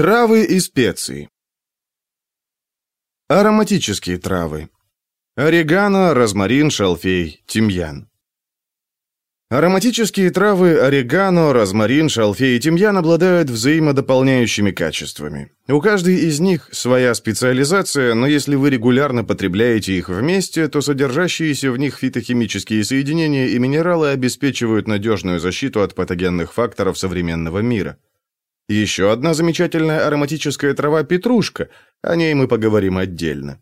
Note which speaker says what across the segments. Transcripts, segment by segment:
Speaker 1: Травы и специи. Ароматические травы. Орегано, розмарин, шалфей, тимьян. Ароматические травы орегано, розмарин, шалфей и тимьян обладают взаимодополняющими качествами. У каждой из них своя специализация, но если вы регулярно потребляете их вместе, то содержащиеся в них фитохимические соединения и минералы обеспечивают надежную защиту от патогенных факторов современного мира. Еще одна замечательная ароматическая трава – петрушка. О ней мы поговорим отдельно.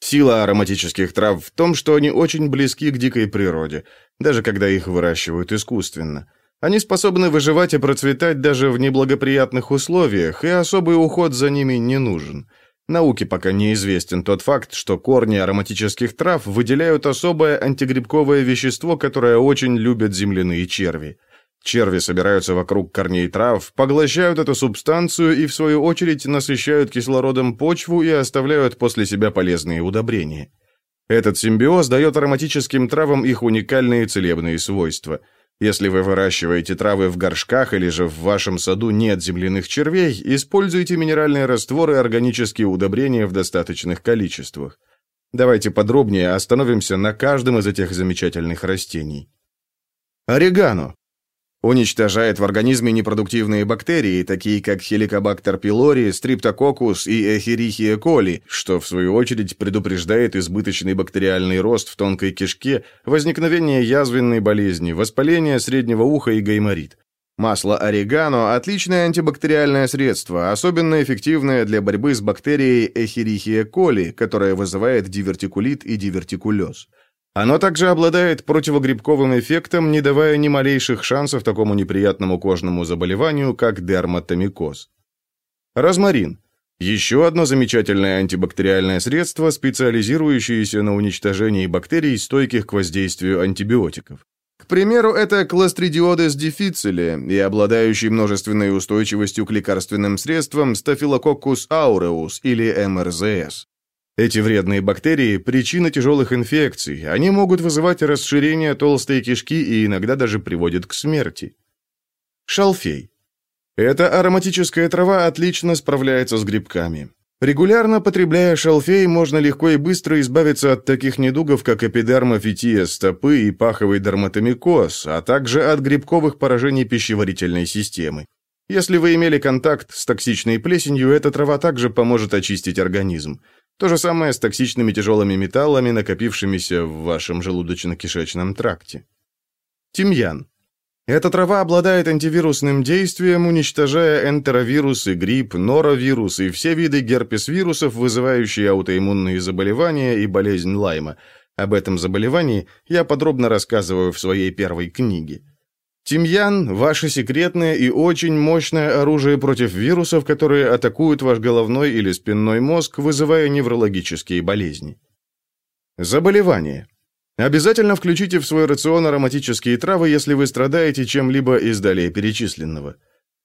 Speaker 1: Сила ароматических трав в том, что они очень близки к дикой природе, даже когда их выращивают искусственно. Они способны выживать и процветать даже в неблагоприятных условиях, и особый уход за ними не нужен. Науке пока неизвестен тот факт, что корни ароматических трав выделяют особое антигрибковое вещество, которое очень любят земляные черви. Черви собираются вокруг корней трав, поглощают эту субстанцию и, в свою очередь, насыщают кислородом почву и оставляют после себя полезные удобрения. Этот симбиоз дает ароматическим травам их уникальные целебные свойства. Если вы выращиваете травы в горшках или же в вашем саду нет земляных червей, используйте минеральные растворы и органические удобрения в достаточных количествах. Давайте подробнее остановимся на каждом из этих замечательных растений. Орегано Уничтожает в организме непродуктивные бактерии, такие как хеликобактер пилори, стриптококус и эхерихия коли, что в свою очередь предупреждает избыточный бактериальный рост в тонкой кишке, возникновение язвенной болезни, воспаление среднего уха и гайморит. Масло орегано – отличное антибактериальное средство, особенно эффективное для борьбы с бактерией эхерихия коли, которая вызывает дивертикулит и дивертикулез. Оно также обладает противогрибковым эффектом, не давая ни малейших шансов такому неприятному кожному заболеванию, как дерматомикоз. Розмарин. Еще одно замечательное антибактериальное средство, специализирующееся на уничтожении бактерий, стойких к воздействию антибиотиков. К примеру, это кластридиодес дифицили и обладающий множественной устойчивостью к лекарственным средствам стафилококкус ауреус или МРЗС. Эти вредные бактерии – причина тяжелых инфекций. Они могут вызывать расширение толстой кишки и иногда даже приводят к смерти. Шалфей. Эта ароматическая трава отлично справляется с грибками. Регулярно потребляя шалфей, можно легко и быстро избавиться от таких недугов, как эпидермофития стопы и паховый дерматомикоз, а также от грибковых поражений пищеварительной системы. Если вы имели контакт с токсичной плесенью, эта трава также поможет очистить организм. То же самое с токсичными тяжелыми металлами, накопившимися в вашем желудочно-кишечном тракте. Тимьян. Эта трава обладает антивирусным действием, уничтожая энтеровирусы, грипп, норовирус и все виды герпес-вирусов, вызывающие аутоиммунные заболевания и болезнь Лайма. Об этом заболевании я подробно рассказываю в своей первой книге. Тимьян – ваше секретное и очень мощное оружие против вирусов, которые атакуют ваш головной или спинной мозг, вызывая неврологические болезни. Заболевания. Обязательно включите в свой рацион ароматические травы, если вы страдаете чем-либо из далее перечисленного.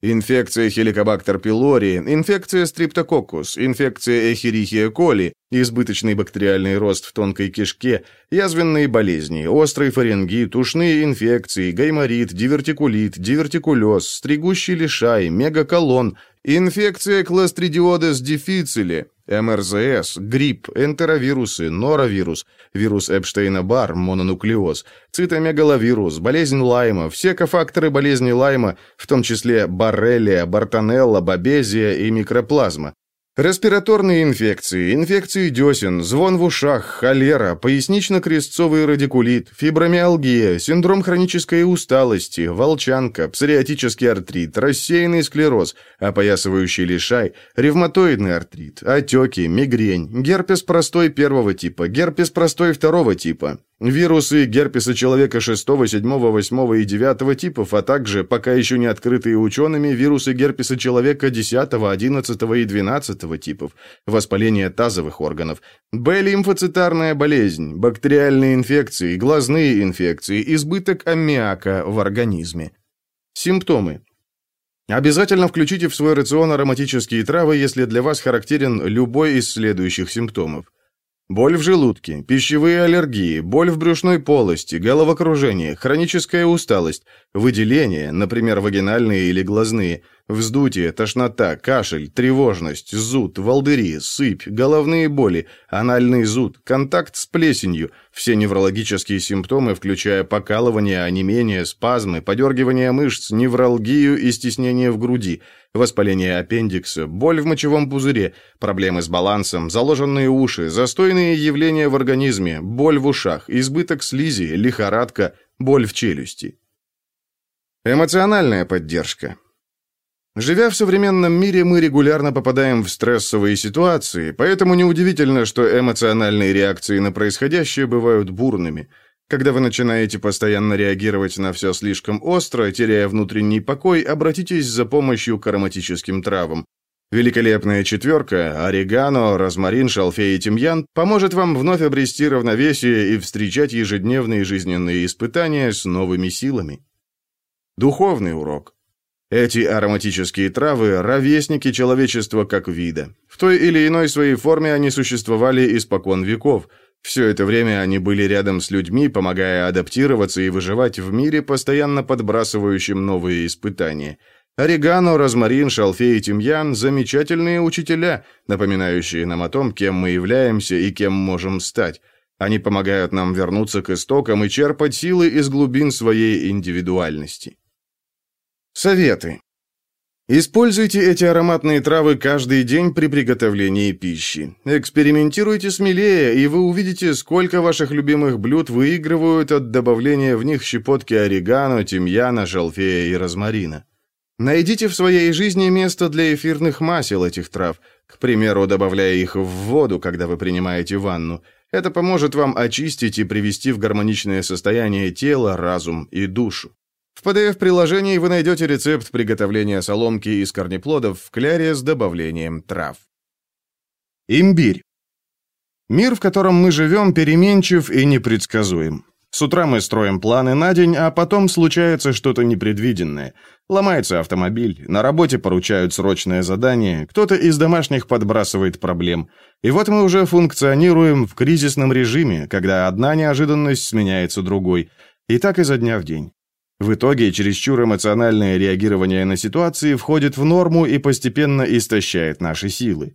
Speaker 1: Инфекция хеликобактер пилори, инфекция стриптококкус, инфекция эхерихия коли, избыточный бактериальный рост в тонкой кишке, язвенные болезни, острый фарингит, ушные инфекции, гайморит, дивертикулит, дивертикулез, стригущий лишай, мегаколон, инфекция кластридиодес дифицили, МРЗС, грипп, энтеровирусы, норовирус, вирус Эпштейна-Бар, мононуклеоз, цитомегаловирус, болезнь Лайма, все кофакторы болезни Лайма, в том числе боррелия, бартонелла, бабезия и микроплазма, Респираторные инфекции, инфекции десен, звон в ушах, холера, пояснично-крестцовый радикулит, фибромиалгия, синдром хронической усталости, волчанка, псориатический артрит, рассеянный склероз, опоясывающий лишай, ревматоидный артрит, отеки, мигрень, герпес простой первого типа, герпес простой второго типа, Вирусы герпеса человека 6, 7, 8 и 9 типов, а также, пока еще не открытые учеными, вирусы герпеса человека 10, 11 и 12 типов, воспаление тазовых органов, Б-лимфоцитарная болезнь, бактериальные инфекции, глазные инфекции, избыток аммиака в организме. Симптомы. Обязательно включите в свой рацион ароматические травы, если для вас характерен любой из следующих симптомов. Боль в желудке, пищевые аллергии, боль в брюшной полости, головокружение, хроническая усталость, выделения, например, вагинальные или глазные, вздутие, тошнота, кашель, тревожность, зуд, волдыри, сыпь, головные боли, анальный зуд, контакт с плесенью, все неврологические симптомы, включая покалывание, онемение, спазмы, подергивание мышц, невралгию и стеснение в груди, воспаление аппендикса, боль в мочевом пузыре, проблемы с балансом, заложенные уши, застойные явления в организме, боль в ушах, избыток слизи, лихорадка, боль в челюсти. Эмоциональная поддержка. Живя в современном мире, мы регулярно попадаем в стрессовые ситуации, поэтому неудивительно, что эмоциональные реакции на происходящее бывают бурными. Когда вы начинаете постоянно реагировать на все слишком остро, теряя внутренний покой, обратитесь за помощью к ароматическим травам. Великолепная четверка – орегано, розмарин, шалфей и тимьян – поможет вам вновь обрести равновесие и встречать ежедневные жизненные испытания с новыми силами. Духовный урок. Эти ароматические травы – ровесники человечества как вида. В той или иной своей форме они существовали испокон веков. Все это время они были рядом с людьми, помогая адаптироваться и выживать в мире, постоянно подбрасывающим новые испытания. Орегано, розмарин, шалфей и тимьян – замечательные учителя, напоминающие нам о том, кем мы являемся и кем можем стать. Они помогают нам вернуться к истокам и черпать силы из глубин своей индивидуальности. Советы. Используйте эти ароматные травы каждый день при приготовлении пищи. Экспериментируйте смелее, и вы увидите, сколько ваших любимых блюд выигрывают от добавления в них щепотки орегано, тимьяна, шалфея и розмарина. Найдите в своей жизни место для эфирных масел этих трав, к примеру, добавляя их в воду, когда вы принимаете ванну. Это поможет вам очистить и привести в гармоничное состояние тело, разум и душу. В PDF-приложении вы найдете рецепт приготовления соломки из корнеплодов в кляре с добавлением трав. Имбирь. Мир, в котором мы живем, переменчив и непредсказуем. С утра мы строим планы на день, а потом случается что-то непредвиденное. Ломается автомобиль, на работе поручают срочное задание, кто-то из домашних подбрасывает проблем. И вот мы уже функционируем в кризисном режиме, когда одна неожиданность сменяется другой. И так изо дня в день. В итоге чересчур эмоциональное реагирование на ситуации входит в норму и постепенно истощает наши силы.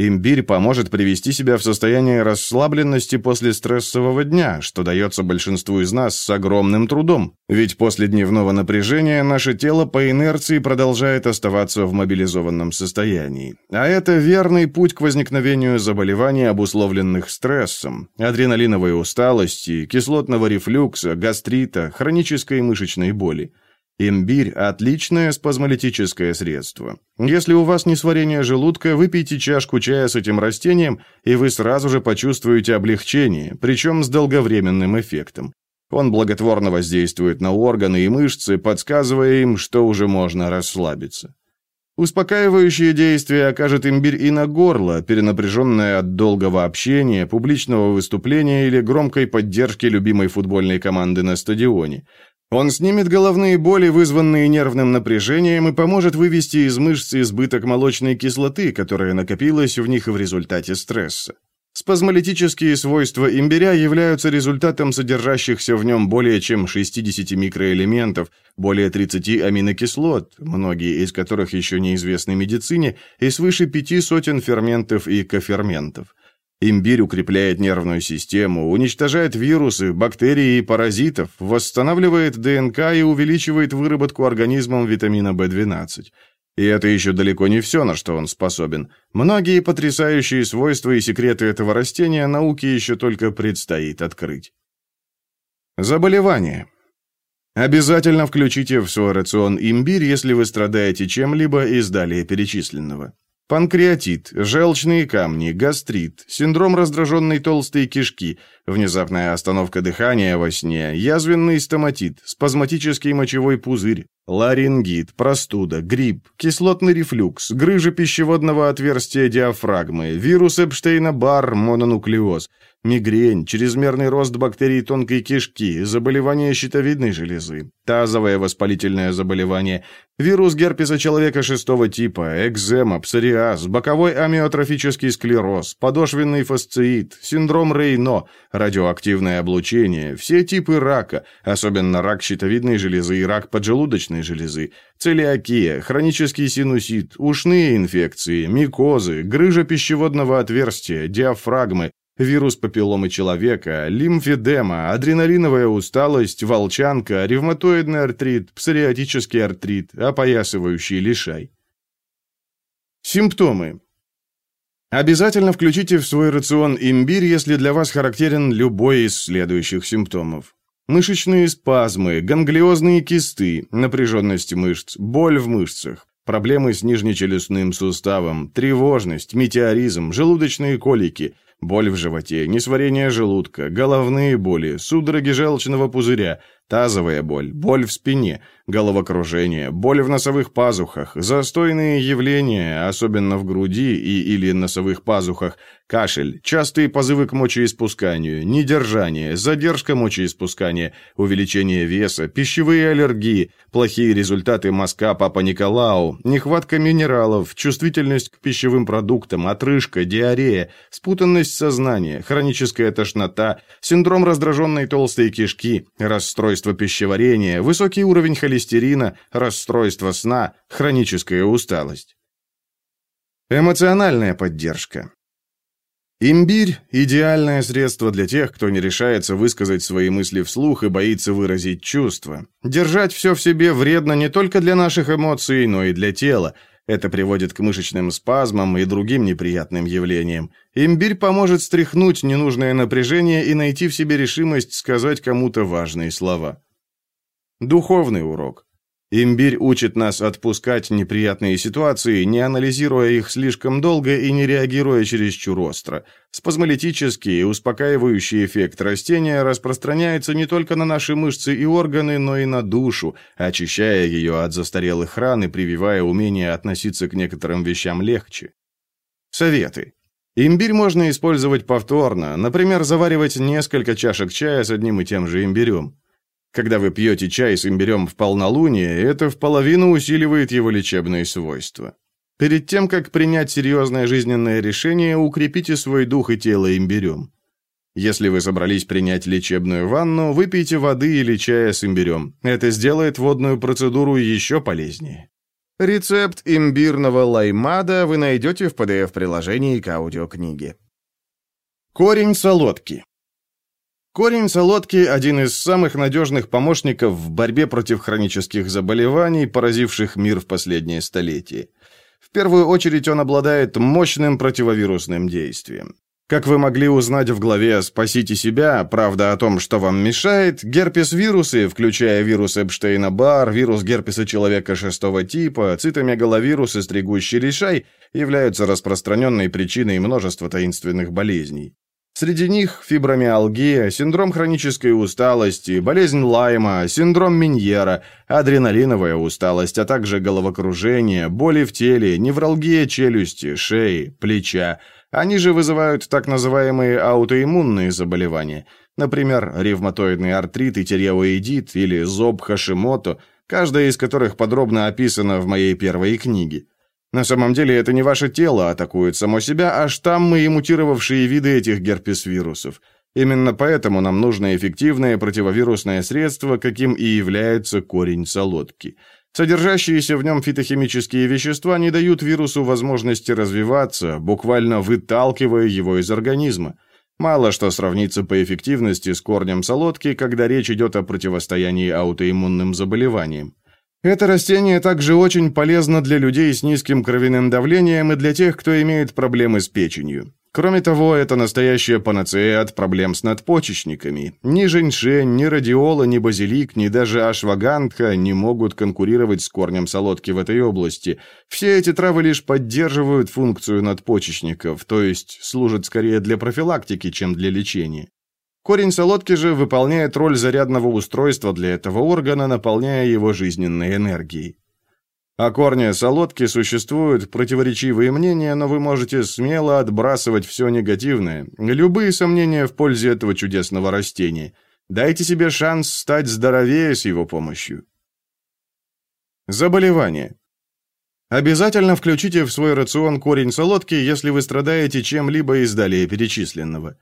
Speaker 1: Имбирь поможет привести себя в состояние расслабленности после стрессового дня, что дается большинству из нас с огромным трудом. Ведь после дневного напряжения наше тело по инерции продолжает оставаться в мобилизованном состоянии. А это верный путь к возникновению заболеваний, обусловленных стрессом, адреналиновой усталости, кислотного рефлюкса, гастрита, хронической мышечной боли. Имбирь – отличное спазмолитическое средство. Если у вас несварение желудка, выпейте чашку чая с этим растением, и вы сразу же почувствуете облегчение, причем с долговременным эффектом. Он благотворно воздействует на органы и мышцы, подсказывая им, что уже можно расслабиться. Успокаивающее действие окажет имбирь и на горло, перенапряженное от долгого общения, публичного выступления или громкой поддержки любимой футбольной команды на стадионе – он снимет головные боли, вызванные нервным напряжением, и поможет вывести из мышц избыток молочной кислоты, которая накопилась в них в результате стресса. Спазмолитические свойства имбиря являются результатом содержащихся в нем более чем 60 микроэлементов, более 30 аминокислот, многие из которых еще неизвестны медицине, и свыше пяти сотен ферментов и коферментов. Имбирь укрепляет нервную систему, уничтожает вирусы, бактерии и паразитов, восстанавливает ДНК и увеличивает выработку организмом витамина В12. И это еще далеко не все, на что он способен. Многие потрясающие свойства и секреты этого растения науке еще только предстоит открыть. Заболевания. Обязательно включите в свой рацион имбирь, если вы страдаете чем-либо из далее перечисленного. Панкреатит, желчные камни, гастрит, синдром раздраженной толстой кишки, внезапная остановка дыхания во сне, язвенный стоматит, спазматический мочевой пузырь, ларингит, простуда, грипп, кислотный рефлюкс, грыжа пищеводного отверстия диафрагмы, вирус Эпштейна-Барр, мононуклеоз, мигрень, чрезмерный рост бактерий тонкой кишки, заболевание щитовидной железы, тазовое воспалительное заболевание, вирус герпеса человека шестого типа, экзема, псориаз, боковой амиотрофический склероз, подошвенный фасциит, синдром Рейно, радиоактивное облучение, все типы рака, особенно рак щитовидной железы и рак поджелудочной железы, целиакия, хронический синусит, ушные инфекции, микозы, грыжа пищеводного отверстия, диафрагмы, вирус папилломы человека, лимфедема, адреналиновая усталость, волчанка, ревматоидный артрит, псориатический артрит, опоясывающий лишай. Симптомы. Обязательно включите в свой рацион имбирь, если для вас характерен любой из следующих симптомов. Мышечные спазмы, ганглиозные кисты, напряженность мышц, боль в мышцах, проблемы с нижнечелюстным суставом, тревожность, метеоризм, желудочные колики – боль в животе, несварение желудка, головные боли, судороги желчного пузыря, тазовая боль, боль в спине, головокружение, боль в носовых пазухах, застойные явления, особенно в груди и или носовых пазухах, кашель, частые позывы к мочеиспусканию, недержание, задержка мочеиспускания, увеличение веса, пищевые аллергии, плохие результаты мазка Папа Николау, нехватка минералов, чувствительность к пищевым продуктам, отрыжка, диарея, спутанность сознания, хроническая тошнота, синдром раздраженной толстой кишки, расстройство пищеварения, высокий уровень холестерина, расстройство сна, хроническая усталость. Эмоциональная поддержка. Имбирь – идеальное средство для тех, кто не решается высказать свои мысли вслух и боится выразить чувства. Держать все в себе вредно не только для наших эмоций, но и для тела. Это приводит к мышечным спазмам и другим неприятным явлениям. Имбирь поможет стряхнуть ненужное напряжение и найти в себе решимость сказать кому-то важные слова. Духовный урок. Имбирь учит нас отпускать неприятные ситуации, не анализируя их слишком долго и не реагируя чересчур остро. Спазмолитический и успокаивающий эффект растения распространяется не только на наши мышцы и органы, но и на душу, очищая ее от застарелых ран и прививая умение относиться к некоторым вещам легче. Советы. Имбирь можно использовать повторно, например, заваривать несколько чашек чая с одним и тем же имбирем. Когда вы пьете чай с имбирем в полнолуние, это в половину усиливает его лечебные свойства. Перед тем, как принять серьезное жизненное решение, укрепите свой дух и тело имбирем. Если вы собрались принять лечебную ванну, выпейте воды или чая с имбирем. Это сделает водную процедуру еще полезнее. Рецепт имбирного лаймада вы найдете в PDF-приложении к аудиокниге. Корень солодки. Корень солодки – один из самых надежных помощников в борьбе против хронических заболеваний, поразивших мир в последние столетия. В первую очередь он обладает мощным противовирусным действием. Как вы могли узнать в главе «Спасите себя. Правда о том, что вам мешает», герпес-вирусы, включая вирус Эпштейна-Бар, вирус герпеса человека шестого типа, цитомегаловирус и стригущий лишай, являются распространенной причиной множества таинственных болезней. Среди них фибромиалгия, синдром хронической усталости, болезнь Лайма, синдром Миньера, адреналиновая усталость, а также головокружение, боли в теле, невралгия челюсти, шеи, плеча. Они же вызывают так называемые аутоиммунные заболевания, например, ревматоидный артрит и тиреоидит или зоб Хашимото, каждая из которых подробно описана в моей первой книге. На самом деле это не ваше тело атакует само себя, а штаммы и мутировавшие виды этих герпес-вирусов. Именно поэтому нам нужно эффективное противовирусное средство, каким и является корень солодки. Содержащиеся в нем фитохимические вещества не дают вирусу возможности развиваться, буквально выталкивая его из организма. Мало что сравнится по эффективности с корнем солодки, когда речь идет о противостоянии аутоиммунным заболеваниям. Это растение также очень полезно для людей с низким кровяным давлением и для тех, кто имеет проблемы с печенью. Кроме того, это настоящая панацея от проблем с надпочечниками. Ни женьшень, ни радиола, ни базилик, ни даже ашвагандха не могут конкурировать с корнем солодки в этой области. Все эти травы лишь поддерживают функцию надпочечников, то есть служат скорее для профилактики, чем для лечения. Корень солодки же выполняет роль зарядного устройства для этого органа, наполняя его жизненной энергией. О корне солодки существуют противоречивые мнения, но вы можете смело отбрасывать все негативное, любые сомнения в пользе этого чудесного растения. Дайте себе шанс стать здоровее с его помощью. Заболевание. Обязательно включите в свой рацион корень солодки, если вы страдаете чем-либо из далее перечисленного.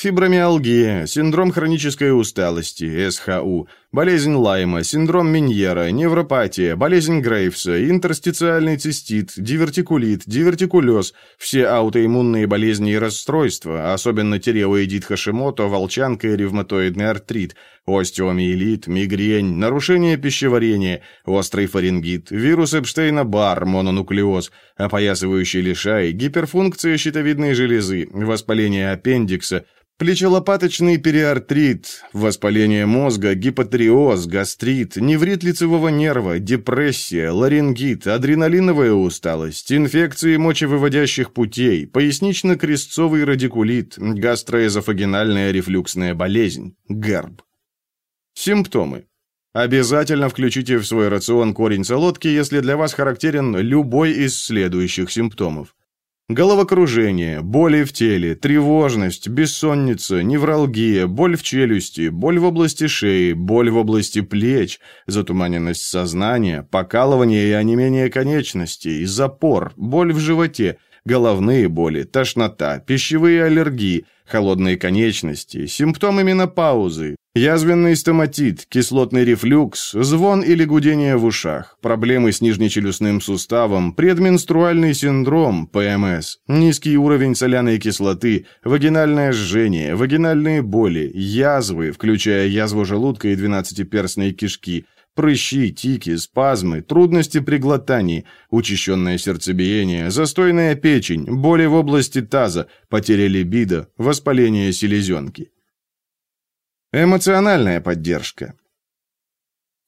Speaker 1: Фибромиалгия, синдром хронической усталости, СХУ, болезнь Лайма, синдром Миньера, невропатия, болезнь Грейвса, интерстициальный цистит, дивертикулит, дивертикулез, все аутоиммунные болезни и расстройства, особенно тиреоидит Хашимото, волчанка и ревматоидный артрит, остеомиелит, мигрень, нарушение пищеварения, острый фарингит, вирус Эпштейна-Барр, мононуклеоз, опоясывающий лишай, гиперфункция щитовидной железы, воспаление аппендикса – Плечелопаточный периартрит, воспаление мозга, гипотриоз, гастрит, неврит лицевого нерва, депрессия, ларингит, адреналиновая усталость, инфекции мочевыводящих путей, пояснично-крестцовый радикулит, гастроэзофагинальная рефлюксная болезнь, ГЭРБ. Симптомы. Обязательно включите в свой рацион корень солодки, если для вас характерен любой из следующих симптомов. Головокружение, боли в теле, тревожность, бессонница, невралгия, боль в челюсти, боль в области шеи, боль в области плеч, затуманенность сознания, покалывание и онемение конечностей, запор, боль в животе, головные боли, тошнота, пищевые аллергии, холодные конечности, симптомы менопаузы, Язвенный стоматит, кислотный рефлюкс, звон или гудение в ушах, проблемы с нижнечелюстным суставом, предменструальный синдром, ПМС, низкий уровень соляной кислоты, вагинальное жжение, вагинальные боли, язвы, включая язву желудка и двенадцатиперстные кишки, прыщи, тики, спазмы, трудности при глотании, учащенное сердцебиение, застойная печень, боли в области таза, потеря либидо, воспаление селезенки. Эмоциональная поддержка.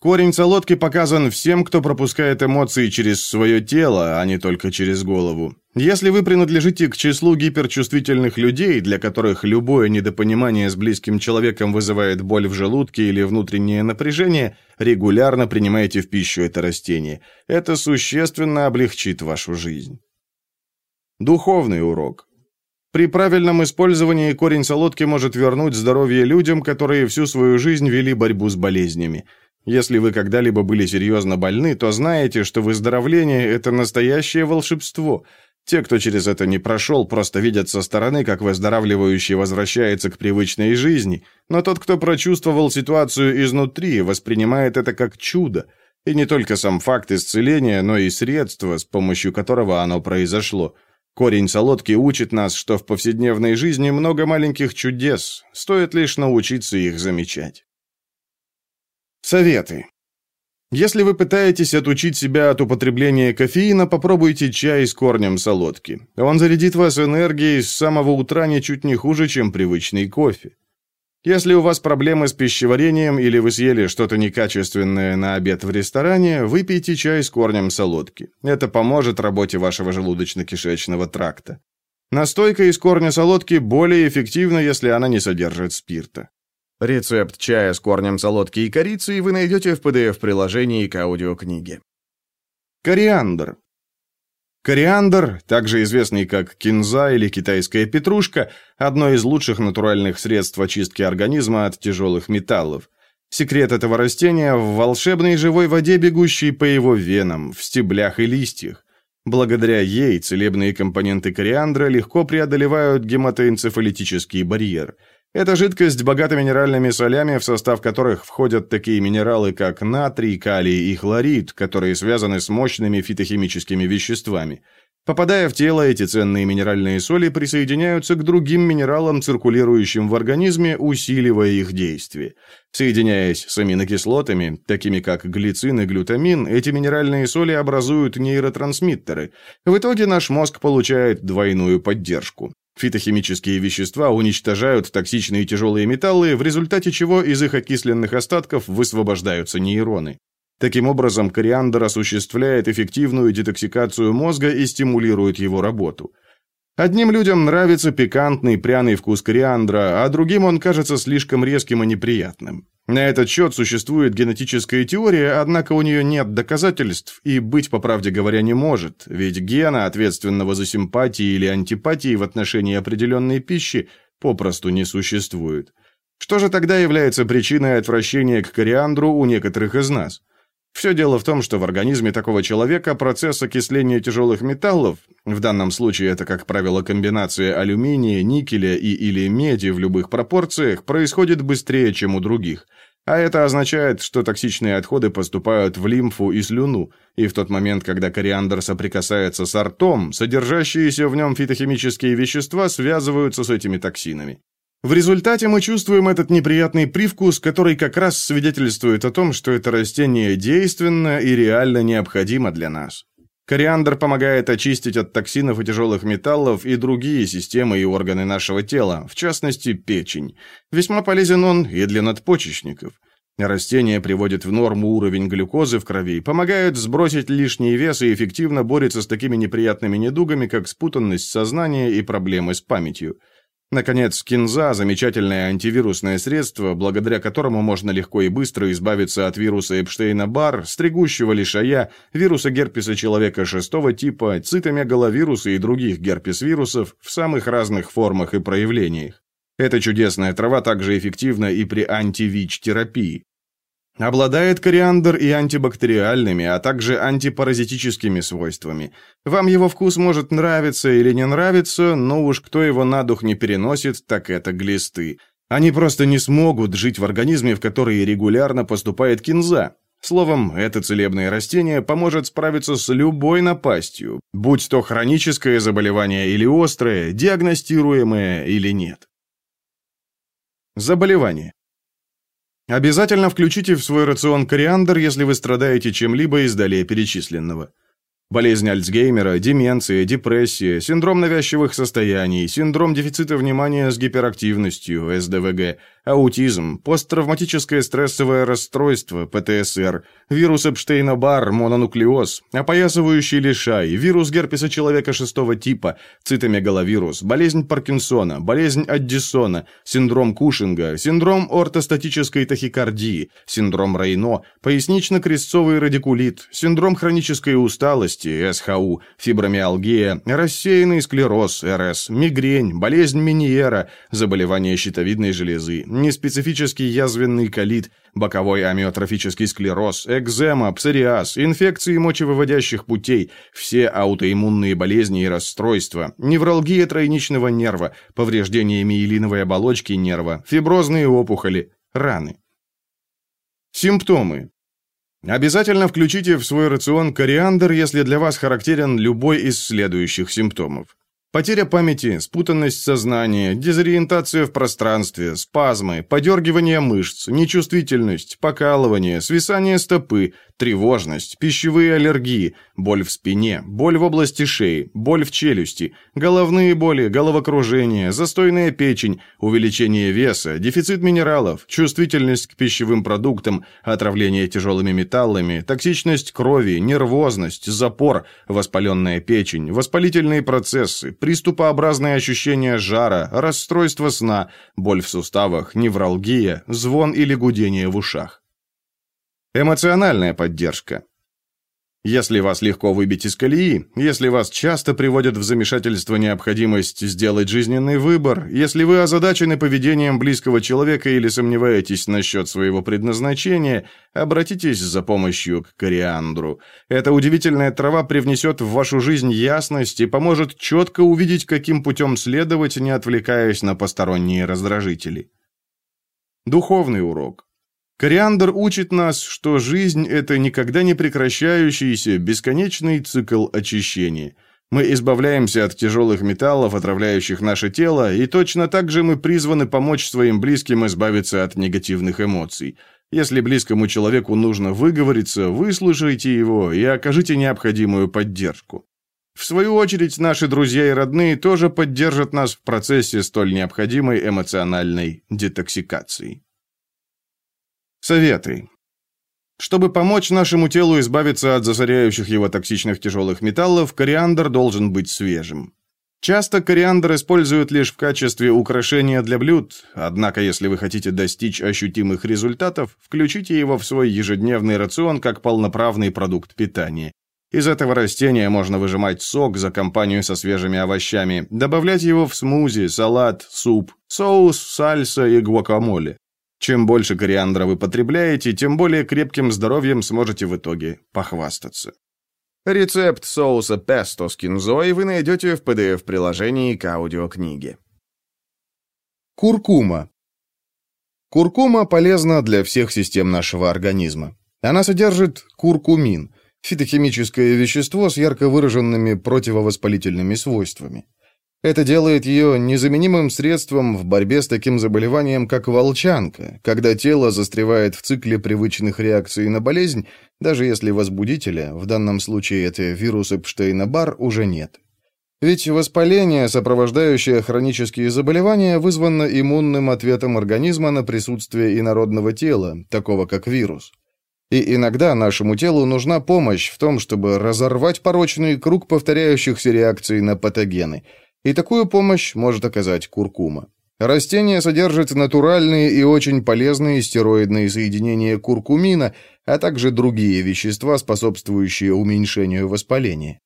Speaker 1: Корень солодки показан всем, кто пропускает эмоции через свое тело, а не только через голову. Если вы принадлежите к числу гиперчувствительных людей, для которых любое недопонимание с близким человеком вызывает боль в желудке или внутреннее напряжение, регулярно принимайте в пищу это растение. Это существенно облегчит вашу жизнь. Духовный урок. При правильном использовании корень солодки может вернуть здоровье людям, которые всю свою жизнь вели борьбу с болезнями. Если вы когда-либо были серьезно больны, то знаете, что выздоровление – это настоящее волшебство. Те, кто через это не прошел, просто видят со стороны, как выздоравливающий возвращается к привычной жизни, но тот, кто прочувствовал ситуацию изнутри, воспринимает это как чудо. И не только сам факт исцеления, но и средство, с помощью которого оно произошло – Корень солодки учит нас, что в повседневной жизни много маленьких чудес, стоит лишь научиться их замечать. Советы. Если вы пытаетесь отучить себя от употребления кофеина, попробуйте чай с корнем солодки. Он зарядит вас энергией с самого утра ничуть не хуже, чем привычный кофе. Если у вас проблемы с пищеварением или вы съели что-то некачественное на обед в ресторане, выпейте чай с корнем солодки. Это поможет работе вашего желудочно-кишечного тракта. Настойка из корня солодки более эффективна, если она не содержит спирта. Рецепт чая с корнем солодки и корицы вы найдете в PDF-приложении к аудиокниге. Кориандр. Кориандр, также известный как кинза или китайская петрушка, одно из лучших натуральных средств очистки организма от тяжелых металлов. Секрет этого растения в волшебной живой воде, бегущей по его венам, в стеблях и листьях. Благодаря ей целебные компоненты кориандра легко преодолевают гематоэнцефалитический барьер – это жидкость богата минеральными солями, в состав которых входят такие минералы, как натрий, калий и хлорид, которые связаны с мощными фитохимическими веществами. Попадая в тело, эти ценные минеральные соли присоединяются к другим минералам, циркулирующим в организме, усиливая их действие. Соединяясь с аминокислотами, такими как глицин и глютамин, эти минеральные соли образуют нейротрансмиттеры. В итоге наш мозг получает двойную поддержку. Фитохимические вещества уничтожают токсичные тяжелые металлы, в результате чего из их окисленных остатков высвобождаются нейроны. Таким образом, кориандр осуществляет эффективную детоксикацию мозга и стимулирует его работу. Одним людям нравится пикантный пряный вкус кориандра, а другим он кажется слишком резким и неприятным. На этот счет существует генетическая теория, однако у нее нет доказательств и быть, по правде говоря, не может, ведь гена, ответственного за симпатии или антипатии в отношении определенной пищи, попросту не существует. Что же тогда является причиной отвращения к кориандру у некоторых из нас? Все дело в том, что в организме такого человека процесс окисления тяжелых металлов, в данном случае это, как правило, комбинация алюминия, никеля и или меди в любых пропорциях, происходит быстрее, чем у других. А это означает, что токсичные отходы поступают в лимфу и слюну, и в тот момент, когда кориандр соприкасается с ртом, содержащиеся в нем фитохимические вещества связываются с этими токсинами. В результате мы чувствуем этот неприятный привкус, который как раз свидетельствует о том, что это растение действенно и реально необходимо для нас. Кориандр помогает очистить от токсинов и тяжелых металлов и другие системы и органы нашего тела, в частности, печень. Весьма полезен он и для надпочечников. Растение приводит в норму уровень глюкозы в крови, помогает сбросить лишний вес и эффективно борется с такими неприятными недугами, как спутанность сознания и проблемы с памятью. Наконец, кинза – замечательное антивирусное средство, благодаря которому можно легко и быстро избавиться от вируса Эпштейна-Барр, стригущего лишая, вируса герпеса человека шестого типа, цитомегаловируса и других герпес-вирусов в самых разных формах и проявлениях. Эта чудесная трава также эффективна и при антивич-терапии. Обладает кориандр и антибактериальными, а также антипаразитическими свойствами. Вам его вкус может нравиться или не нравиться, но уж кто его на дух не переносит, так это глисты. Они просто не смогут жить в организме, в который регулярно поступает кинза. Словом, это целебное растение поможет справиться с любой напастью, будь то хроническое заболевание или острое, диагностируемое или нет. Заболевание. Обязательно включите в свой рацион кориандр, если вы страдаете чем-либо из далее перечисленного. Болезнь Альцгеймера, деменция, депрессия, синдром навязчивых состояний, синдром дефицита внимания с гиперактивностью, СДВГ, аутизм, посттравматическое стрессовое расстройство, ПТСР, вирус Эпштейна-Барр, мононуклеоз, опоясывающий лишай, вирус герпеса человека шестого типа, цитомегаловирус, болезнь Паркинсона, болезнь Аддисона, синдром Кушинга, синдром ортостатической тахикардии, синдром Рейно, пояснично-крестцовый радикулит, синдром хронической усталости, СХУ, фибромиалгия, рассеянный склероз, РС, мигрень, болезнь Миньера, заболевание щитовидной железы, неспецифический язвенный колит, боковой амиотрофический склероз, экзема, псориаз, инфекции мочевыводящих путей, все аутоиммунные болезни и расстройства, невралгия тройничного нерва, повреждение миелиновой оболочки нерва, фиброзные опухоли, раны. Симптомы. Обязательно включите в свой рацион кориандр, если для вас характерен любой из следующих симптомов. Потеря памяти, спутанность сознания, дезориентация в пространстве, спазмы, подергивание мышц, нечувствительность, покалывание, свисание стопы, тревожность, пищевые аллергии, боль в спине, боль в области шеи, боль в челюсти, головные боли, головокружение, застойная печень, увеличение веса, дефицит минералов, чувствительность к пищевым продуктам, отравление тяжелыми металлами, токсичность крови, нервозность, запор, воспаленная печень, воспалительные процессы, приступообразное ощущение жара, расстройство сна, боль в суставах, невралгия, звон или гудение в ушах. Эмоциональная поддержка. Если вас легко выбить из колеи, если вас часто приводят в замешательство необходимость сделать жизненный выбор, если вы озадачены поведением близкого человека или сомневаетесь насчет своего предназначения, обратитесь за помощью к кориандру. Эта удивительная трава привнесет в вашу жизнь ясность и поможет четко увидеть, каким путем следовать, не отвлекаясь на посторонние раздражители. Духовный урок. Кориандр учит нас, что жизнь – это никогда не прекращающийся, бесконечный цикл очищения. Мы избавляемся от тяжелых металлов, отравляющих наше тело, и точно так же мы призваны помочь своим близким избавиться от негативных эмоций. Если близкому человеку нужно выговориться, выслушайте его и окажите необходимую поддержку. В свою очередь, наши друзья и родные тоже поддержат нас в процессе столь необходимой эмоциональной детоксикации. Советы. Чтобы помочь нашему телу избавиться от засоряющих его токсичных тяжелых металлов, кориандр должен быть свежим. Часто кориандр используют лишь в качестве украшения для блюд, однако если вы хотите достичь ощутимых результатов, включите его в свой ежедневный рацион как полноправный продукт питания. Из этого растения можно выжимать сок за компанию со свежими овощами, добавлять его в смузи, салат, суп, соус, сальса и гуакамоле. Чем больше кориандра вы потребляете, тем более крепким здоровьем сможете в итоге похвастаться. Рецепт соуса песто с кинзой вы найдете в PDF-приложении к аудиокниге. Куркума. Куркума полезна для всех систем нашего организма. Она содержит куркумин – фитохимическое вещество с ярко выраженными противовоспалительными свойствами. Это делает ее незаменимым средством в борьбе с таким заболеванием, как волчанка, когда тело застревает в цикле привычных реакций на болезнь, даже если возбудителя, в данном случае это вирус Эпштейна-Бар, уже нет. Ведь воспаление, сопровождающее хронические заболевания, вызвано иммунным ответом организма на присутствие инородного тела, такого как вирус. И иногда нашему телу нужна помощь в том, чтобы разорвать порочный круг повторяющихся реакций на патогены. И такую помощь может оказать куркума. Растение содержит натуральные и очень полезные стероидные соединения куркумина, а также другие вещества, способствующие уменьшению воспаления.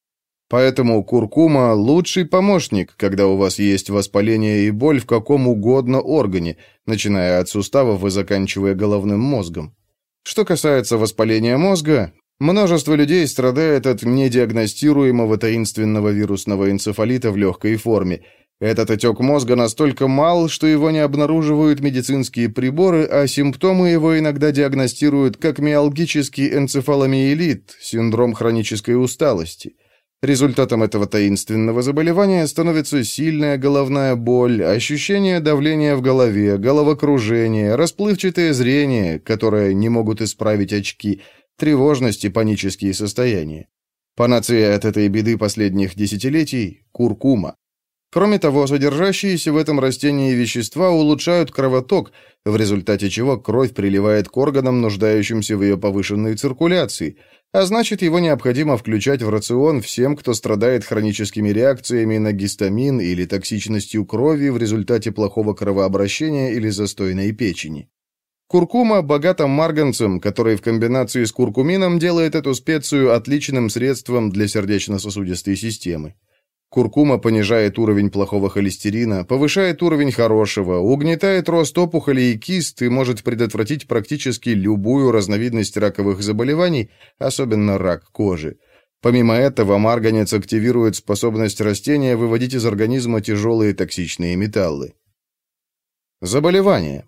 Speaker 1: Поэтому куркума – лучший помощник, когда у вас есть воспаление и боль в каком угодно органе, начиная от суставов и заканчивая головным мозгом. Что касается воспаления мозга, множество людей страдает от недиагностируемого таинственного вирусного энцефалита в легкой форме. Этот отек мозга настолько мал, что его не обнаруживают медицинские приборы, а симптомы его иногда диагностируют как миалгический энцефаломиелит, синдром хронической усталости – Результатом этого таинственного заболевания становится сильная головная боль, ощущение давления в голове, головокружение, расплывчатое зрение, которое не могут исправить очки, тревожность и панические состояния. Панацея от этой беды последних десятилетий – куркума. Кроме того, содержащиеся в этом растении вещества улучшают кровоток, в результате чего кровь приливает к органам, нуждающимся в ее повышенной циркуляции, а значит, его необходимо включать в рацион всем, кто страдает хроническими реакциями на гистамин или токсичностью крови в результате плохого кровообращения или застойной печени. Куркума богата марганцем, который в комбинации с куркумином делает эту специю отличным средством для сердечно-сосудистой системы. Куркума понижает уровень плохого холестерина, повышает уровень хорошего, угнетает рост опухолей и кист и может предотвратить практически любую разновидность раковых заболеваний, особенно рак кожи. Помимо этого, марганец активирует способность растения выводить из организма тяжелые токсичные металлы. Заболевания.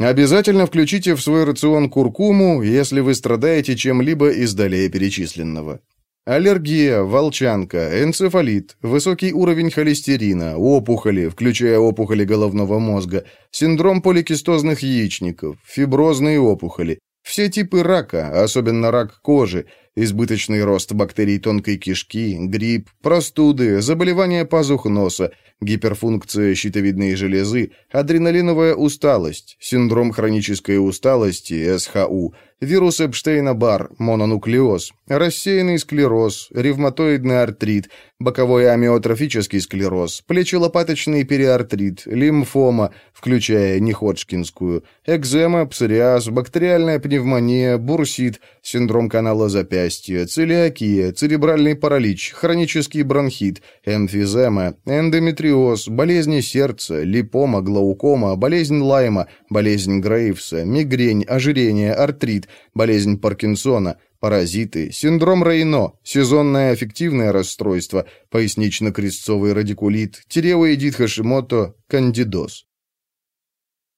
Speaker 1: Обязательно включите в свой рацион куркуму, если вы страдаете чем-либо из далее перечисленного. Аллергия, волчанка, энцефалит, высокий уровень холестерина, опухоли, включая опухоли головного мозга, синдром поликистозных яичников, фиброзные опухоли, все типы рака, особенно рак кожи, избыточный рост бактерий тонкой кишки, грипп, простуды, заболевания пазух носа, гиперфункция щитовидной железы, адреналиновая усталость, синдром хронической усталости, СХУ, вирус Эпштейна-Бар, мононуклеоз, рассеянный склероз, ревматоидный артрит, боковой амиотрофический склероз, плечелопаточный периартрит, лимфома, включая неходжкинскую, экзема, псориаз, бактериальная пневмония, бурсит, синдром канала запястья, целиакия, церебральный паралич, хронический бронхит, эмфизема, эндометриоз, болезни сердца, липома, глаукома, болезнь Лайма, болезнь Грейвса, мигрень, ожирение, артрит, болезнь Паркинсона, паразиты, синдром Рейно, сезонное аффективное расстройство, пояснично-крестцовый радикулит, тиреоидит Хашимото, кандидоз.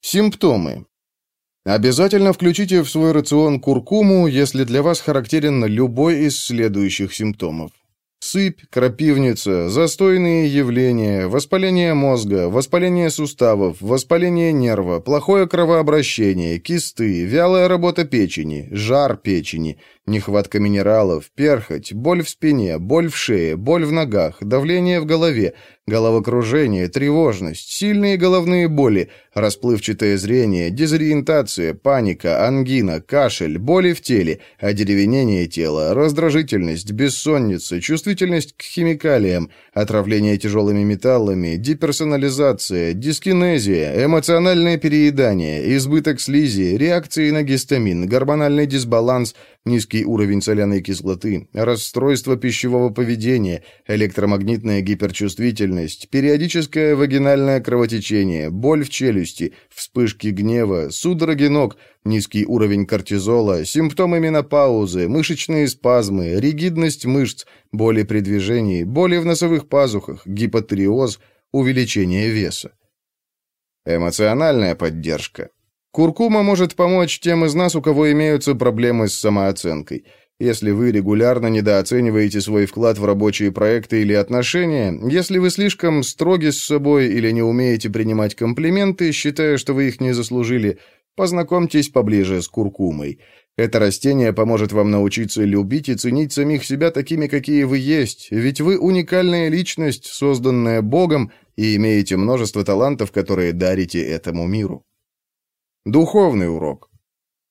Speaker 1: Симптомы. Обязательно включите в свой рацион куркуму, если для вас характерен любой из следующих симптомов. Сыпь, крапивница, застойные явления, воспаление мозга, воспаление суставов, воспаление нерва, плохое кровообращение, кисты, вялая работа печени, жар печени,
Speaker 2: нехватка минералов, перхоть, боль в спине, боль в шее, боль в ногах, давление в голове, головокружение, тревожность, сильные головные боли, расплывчатое зрение, дезориентация, паника, ангина, кашель, боли в теле, одеревенение тела, раздражительность, бессонница, чувствительность к химикалиям, отравление тяжелыми металлами, деперсонализация, дискинезия, эмоциональное переедание, избыток слизи, реакции на гистамин, гормональный дисбаланс, низкий уровень соляной кислоты, расстройство пищевого поведения, электромагнитная гиперчувствительность, периодическое вагинальное кровотечение, боль в челюсти, вспышки гнева, судороги ног, низкий уровень кортизола, симптомы менопаузы, мышечные спазмы, ригидность мышц, боли при движении, боли в носовых пазухах, гипотиреоз, увеличение веса. Эмоциональная поддержка. Куркума может помочь тем из нас, у кого имеются проблемы с самооценкой. Если вы регулярно недооцениваете свой вклад в рабочие проекты или отношения, если вы слишком строги с собой или не умеете принимать комплименты, считая, что вы их не заслужили, познакомьтесь поближе с куркумой. Это растение поможет вам научиться любить и ценить самих себя такими, какие вы есть, ведь вы уникальная личность, созданная Богом, и имеете множество талантов, которые дарите этому миру. Духовный урок.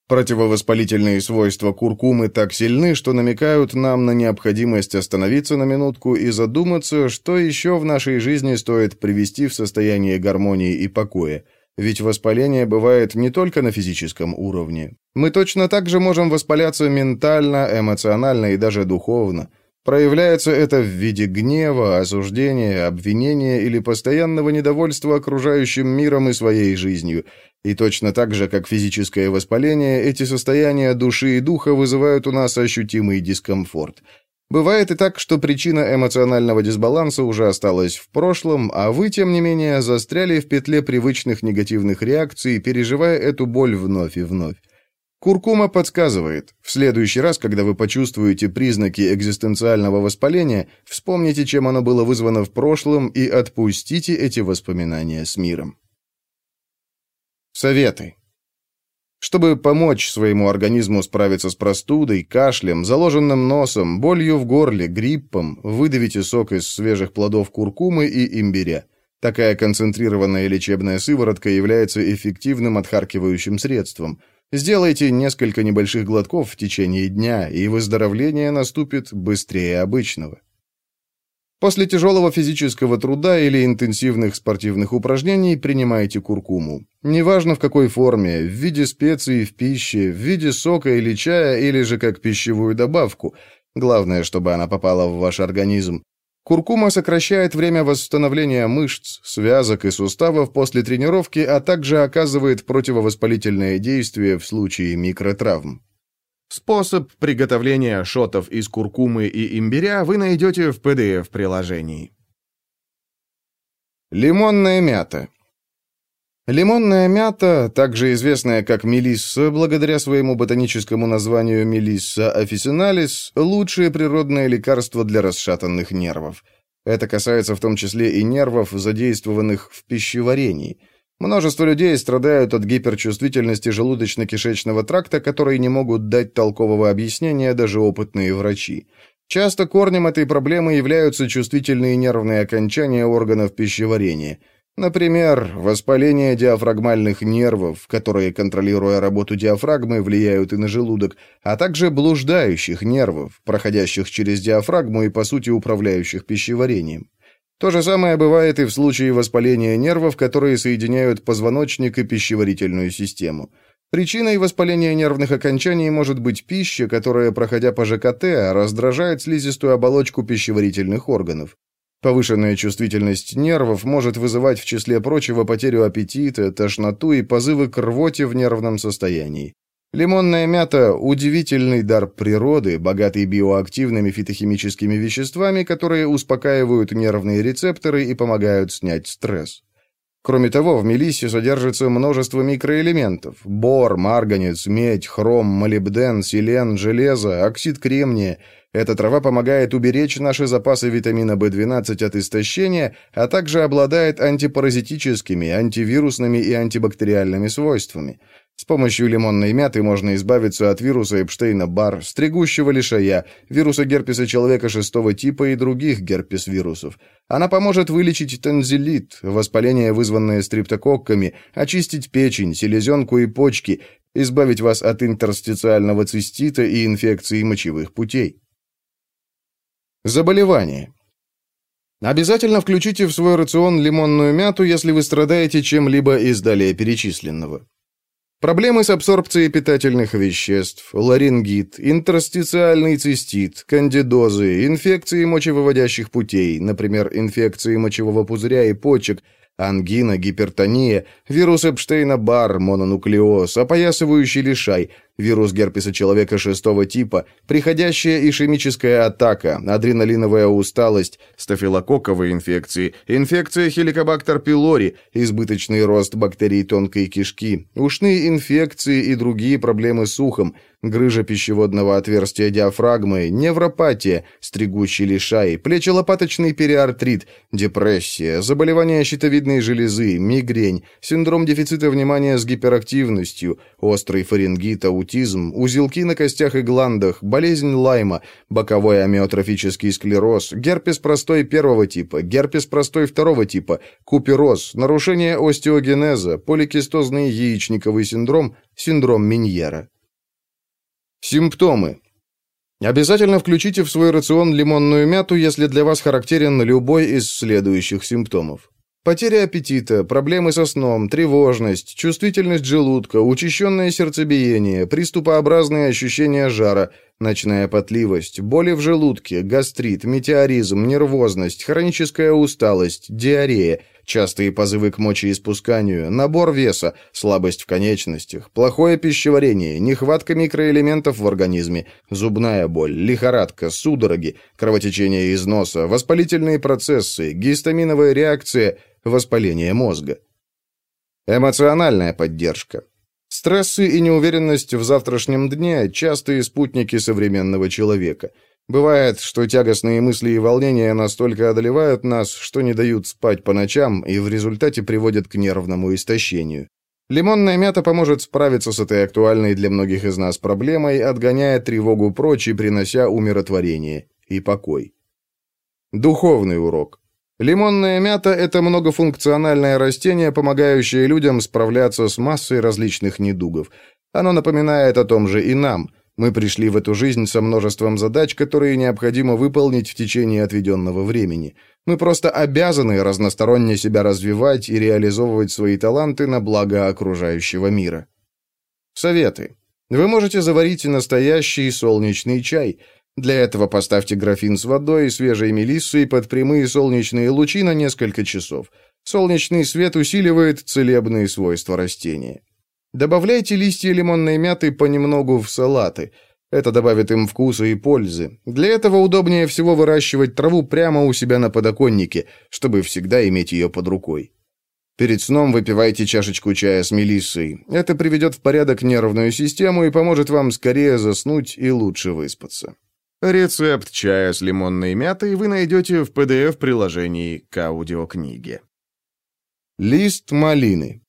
Speaker 2: Противовоспалительные свойства куркумы так сильны, что намекают нам на необходимость остановиться на минутку и задуматься, что еще в нашей жизни стоит привести в состояние гармонии и покоя. Ведь воспаление бывает не только на физическом уровне. Мы точно так же можем воспаляться ментально, эмоционально и даже духовно. Проявляется это в виде гнева, осуждения, обвинения или постоянного недовольства окружающим миром и своей жизнью. И точно так же, как физическое воспаление, эти состояния души и духа вызывают у нас ощутимый дискомфорт. Бывает и так, что причина эмоционального дисбаланса уже осталась в прошлом, а вы, тем не менее, застряли в петле привычных негативных реакций, переживая эту боль вновь и вновь. Куркума подсказывает, в следующий раз, когда вы почувствуете признаки экзистенциального воспаления, вспомните, чем оно было вызвано в прошлом, и отпустите эти воспоминания с миром. Советы. Чтобы помочь своему организму справиться с простудой, кашлем, заложенным носом, болью в горле, гриппом, выдавите сок из свежих плодов куркумы и имбиря. Такая концентрированная лечебная сыворотка является эффективным отхаркивающим средством – Сделайте несколько небольших глотков в течение дня, и выздоровление наступит быстрее обычного. После тяжелого физического труда или интенсивных спортивных упражнений принимайте куркуму. Неважно в какой форме, в виде специй в пище, в виде сока или чая, или же как пищевую добавку. Главное, чтобы она попала в ваш организм. Куркума сокращает время восстановления мышц, связок и суставов после тренировки, а также оказывает противовоспалительное действие в случае микротравм. Способ приготовления шотов из куркумы и имбиря вы найдете в PDF-приложении. Лимонная мята. Лимонная мята, также известная как мелисса, благодаря своему ботаническому названию мелисса officinalis, лучшее природное лекарство для расшатанных нервов. Это касается в том числе и нервов, задействованных в пищеварении. Множество людей страдают от гиперчувствительности желудочно-кишечного тракта, которые не могут дать толкового объяснения даже опытные врачи. Часто корнем этой проблемы являются чувствительные нервные окончания органов пищеварения – Например, воспаление диафрагмальных нервов, которые, контролируя работу диафрагмы, влияют и на желудок, а также блуждающих нервов, проходящих через диафрагму и, по сути, управляющих пищеварением. То же самое бывает и в случае воспаления нервов, которые соединяют позвоночник и пищеварительную систему. Причиной воспаления нервных окончаний может быть пища, которая, проходя по ЖКТ, раздражает слизистую оболочку пищеварительных органов. Повышенная чувствительность нервов может вызывать в числе прочего потерю аппетита, тошноту и позывы к рвоте в нервном состоянии. Лимонная мята – удивительный дар природы, богатый биоактивными фитохимическими веществами, которые успокаивают нервные рецепторы и помогают снять стресс. Кроме того, в мелиссе содержится множество микроэлементов – бор, марганец, медь, хром, молибден, селен, железо, оксид кремния – Эта трава помогает уберечь наши запасы витамина В12 от истощения, а также обладает антипаразитическими, антивирусными и антибактериальными свойствами. С помощью лимонной мяты можно избавиться от вируса Эпштейна-Барр, стригущего лишая, вируса герпеса человека шестого типа и других герпес-вирусов. Она поможет вылечить танзелит, воспаление, вызванное стриптококками, очистить печень, селезенку и почки, избавить вас от интерстициального цистита и инфекции мочевых путей. Заболевание. Обязательно включите в свой рацион лимонную мяту, если вы страдаете чем-либо из далее перечисленного. Проблемы с абсорбцией питательных веществ, ларингит, интерстициальный цистит, кандидозы, инфекции мочевыводящих путей, например, инфекции мочевого пузыря и почек – ангина, гипертония, вирус Эпштейна-Барр, мононуклеоз, опоясывающий лишай, вирус герпеса человека шестого типа, приходящая ишемическая атака, адреналиновая усталость, стафилококковые инфекции, инфекция хеликобактер пилори, избыточный рост бактерий тонкой кишки, ушные инфекции и другие проблемы с ухом, грыжа пищеводного отверстия диафрагмы, невропатия, стригущий лишай, плечелопаточный периартрит, депрессия, заболевания щитовидной железы, мигрень, синдром дефицита внимания с гиперактивностью, острый фарингит, аутизм, узелки на костях и гландах, болезнь Лайма, боковой амиотрофический склероз, герпес простой первого типа, герпес простой второго типа, купероз, нарушение остеогенеза, поликистозный яичниковый синдром, синдром Миньера. Симптомы. Обязательно включите в свой рацион лимонную мяту, если для вас характерен любой из следующих симптомов. Потеря аппетита, проблемы со сном, тревожность, чувствительность желудка, учащенное сердцебиение, приступообразные ощущения жара, ночная потливость, боли в желудке, гастрит, метеоризм, нервозность, хроническая усталость, диарея, частые позывы к мочеиспусканию, набор веса, слабость в конечностях, плохое пищеварение, нехватка микроэлементов в организме, зубная боль, лихорадка, судороги, кровотечение из носа, воспалительные процессы, гистаминовая реакция, воспаление мозга. Эмоциональная поддержка. Стрессы и неуверенность в завтрашнем дне – частые спутники современного человека – Бывает, что тягостные мысли и волнения настолько одолевают нас, что не дают спать по ночам и в результате приводят к нервному истощению. Лимонная мята поможет справиться с этой актуальной для многих из нас проблемой, отгоняя тревогу прочь и принося умиротворение и покой. Духовный урок. Лимонная мята – это многофункциональное растение, помогающее людям справляться с массой различных недугов. Оно напоминает о том же и нам – мы пришли в эту жизнь со множеством задач, которые необходимо выполнить в течение отведенного времени. Мы просто обязаны разносторонне себя развивать и реализовывать свои таланты на благо окружающего мира. Советы. Вы можете заварить настоящий солнечный чай. Для этого поставьте графин с водой и свежей мелиссой под прямые солнечные лучи на несколько часов. Солнечный свет усиливает целебные свойства растения. Добавляйте листья лимонной мяты понемногу в салаты. Это добавит им вкуса и пользы. Для этого удобнее всего выращивать траву прямо у себя на подоконнике, чтобы всегда иметь ее под рукой. Перед сном выпивайте чашечку чая с мелиссой. Это приведет в порядок нервную систему и поможет вам скорее заснуть и лучше выспаться.
Speaker 1: Рецепт чая с лимонной мятой вы найдете в PDF-приложении к аудиокниге.
Speaker 2: Лист малины.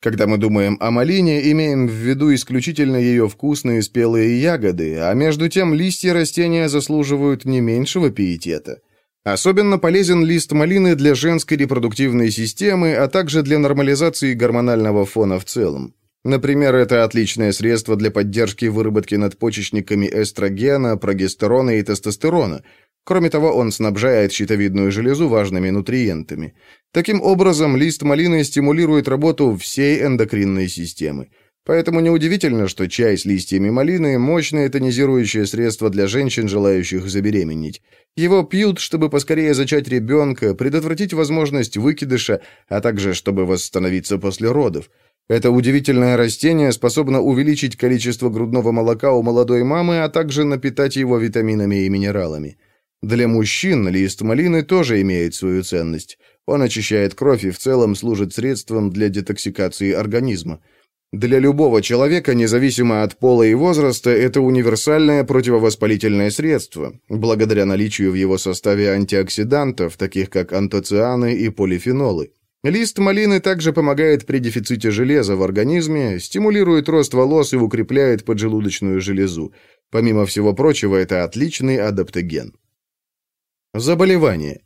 Speaker 2: Когда мы думаем о малине, имеем в виду исключительно ее вкусные спелые ягоды, а между тем листья растения заслуживают не меньшего пиетета. Особенно полезен лист малины для женской репродуктивной системы, а также для нормализации гормонального фона в целом. Например, это отличное средство для поддержки выработки надпочечниками эстрогена, прогестерона и тестостерона – Кроме того, он снабжает щитовидную железу важными нутриентами. Таким образом, лист малины стимулирует работу всей эндокринной системы. Поэтому неудивительно, что чай с листьями малины – мощное тонизирующее средство для женщин, желающих забеременеть. Его пьют, чтобы поскорее зачать ребенка, предотвратить возможность выкидыша, а также чтобы восстановиться после родов. Это удивительное растение способно увеличить количество грудного молока у молодой мамы, а также напитать его витаминами и минералами. Для мужчин лист малины тоже имеет свою ценность. Он очищает кровь и в целом служит средством для детоксикации организма. Для любого человека, независимо от пола и возраста, это универсальное противовоспалительное средство, благодаря наличию в его составе антиоксидантов, таких как антоцианы и полифенолы. Лист малины также помогает при дефиците железа в организме, стимулирует рост волос и укрепляет поджелудочную железу. Помимо всего прочего, это отличный адаптоген. Заболевание.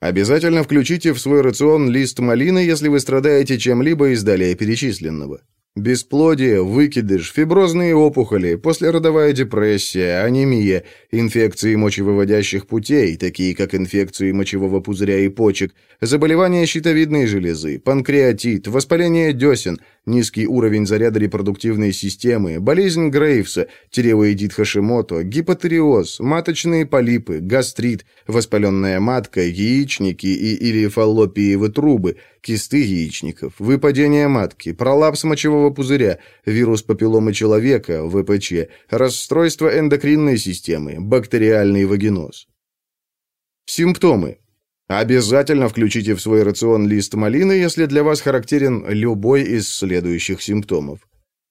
Speaker 2: Обязательно включите в свой рацион лист малины, если вы страдаете чем-либо из далее перечисленного. Бесплодие, выкидыш, фиброзные опухоли, послеродовая депрессия, анемия, инфекции мочевыводящих путей, такие как инфекции мочевого пузыря и почек, заболевания щитовидной железы, панкреатит, воспаление десен, низкий уровень заряда репродуктивной системы, болезнь Грейвса, тиреоидит Хашимото, гипотериоз, маточные полипы, гастрит, воспаленная матка, яичники и или фаллопиевы трубы, кисты яичников, выпадение матки, пролапс мочевого пузыря, вирус папилломы человека, ВПЧ, расстройство эндокринной системы, бактериальный вагиноз. Симптомы. Обязательно включите в свой рацион лист малины, если для вас характерен любой из следующих симптомов.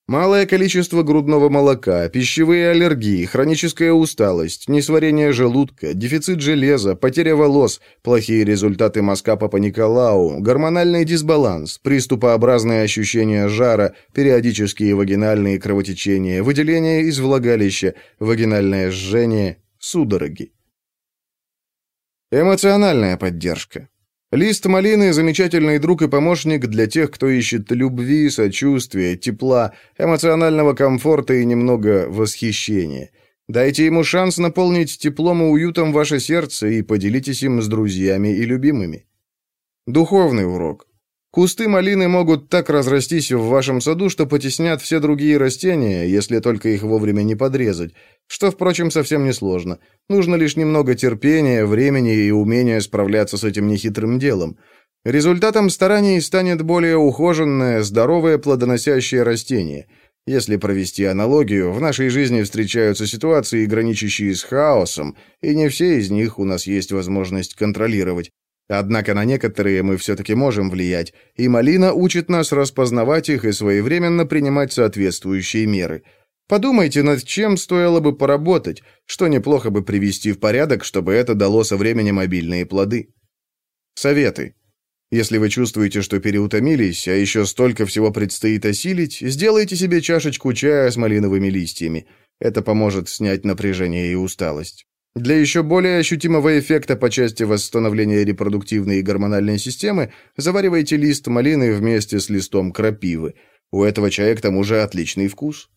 Speaker 2: Малое количество грудного молока, пищевые аллергии, хроническая усталость, несварение желудка, дефицит железа, потеря волос, плохие результаты мазка Папа Николау, гормональный дисбаланс, приступообразные ощущения жара, периодические вагинальные кровотечения, выделение из влагалища, вагинальное жжение, судороги. Эмоциональная поддержка. Лист малины – замечательный друг и помощник для тех, кто ищет любви, сочувствия, тепла, эмоционального комфорта и немного восхищения. Дайте ему шанс наполнить теплом и уютом ваше сердце и поделитесь им с друзьями и любимыми. Духовный урок. Кусты малины могут так разрастись в вашем саду, что потеснят все другие растения, если только их вовремя не подрезать, что, впрочем, совсем не сложно. Нужно лишь немного терпения, времени и умения справляться с этим нехитрым делом. Результатом стараний станет более ухоженное, здоровое плодоносящее растение. Если провести аналогию, в нашей жизни встречаются ситуации, граничащие с хаосом, и не все из них у нас есть возможность контролировать. Однако на некоторые мы все-таки можем влиять, и малина учит нас распознавать их и своевременно принимать соответствующие меры. Подумайте, над чем стоило бы поработать, что неплохо бы привести в порядок, чтобы это дало со временем обильные плоды. Советы. Если вы чувствуете, что переутомились, а еще столько всего предстоит осилить, сделайте себе чашечку чая с малиновыми листьями. Это поможет снять напряжение и усталость. Для еще более ощутимого эффекта по части восстановления репродуктивной и гормональной системы заваривайте лист малины вместе с листом крапивы. У этого чая к тому же отличный вкус.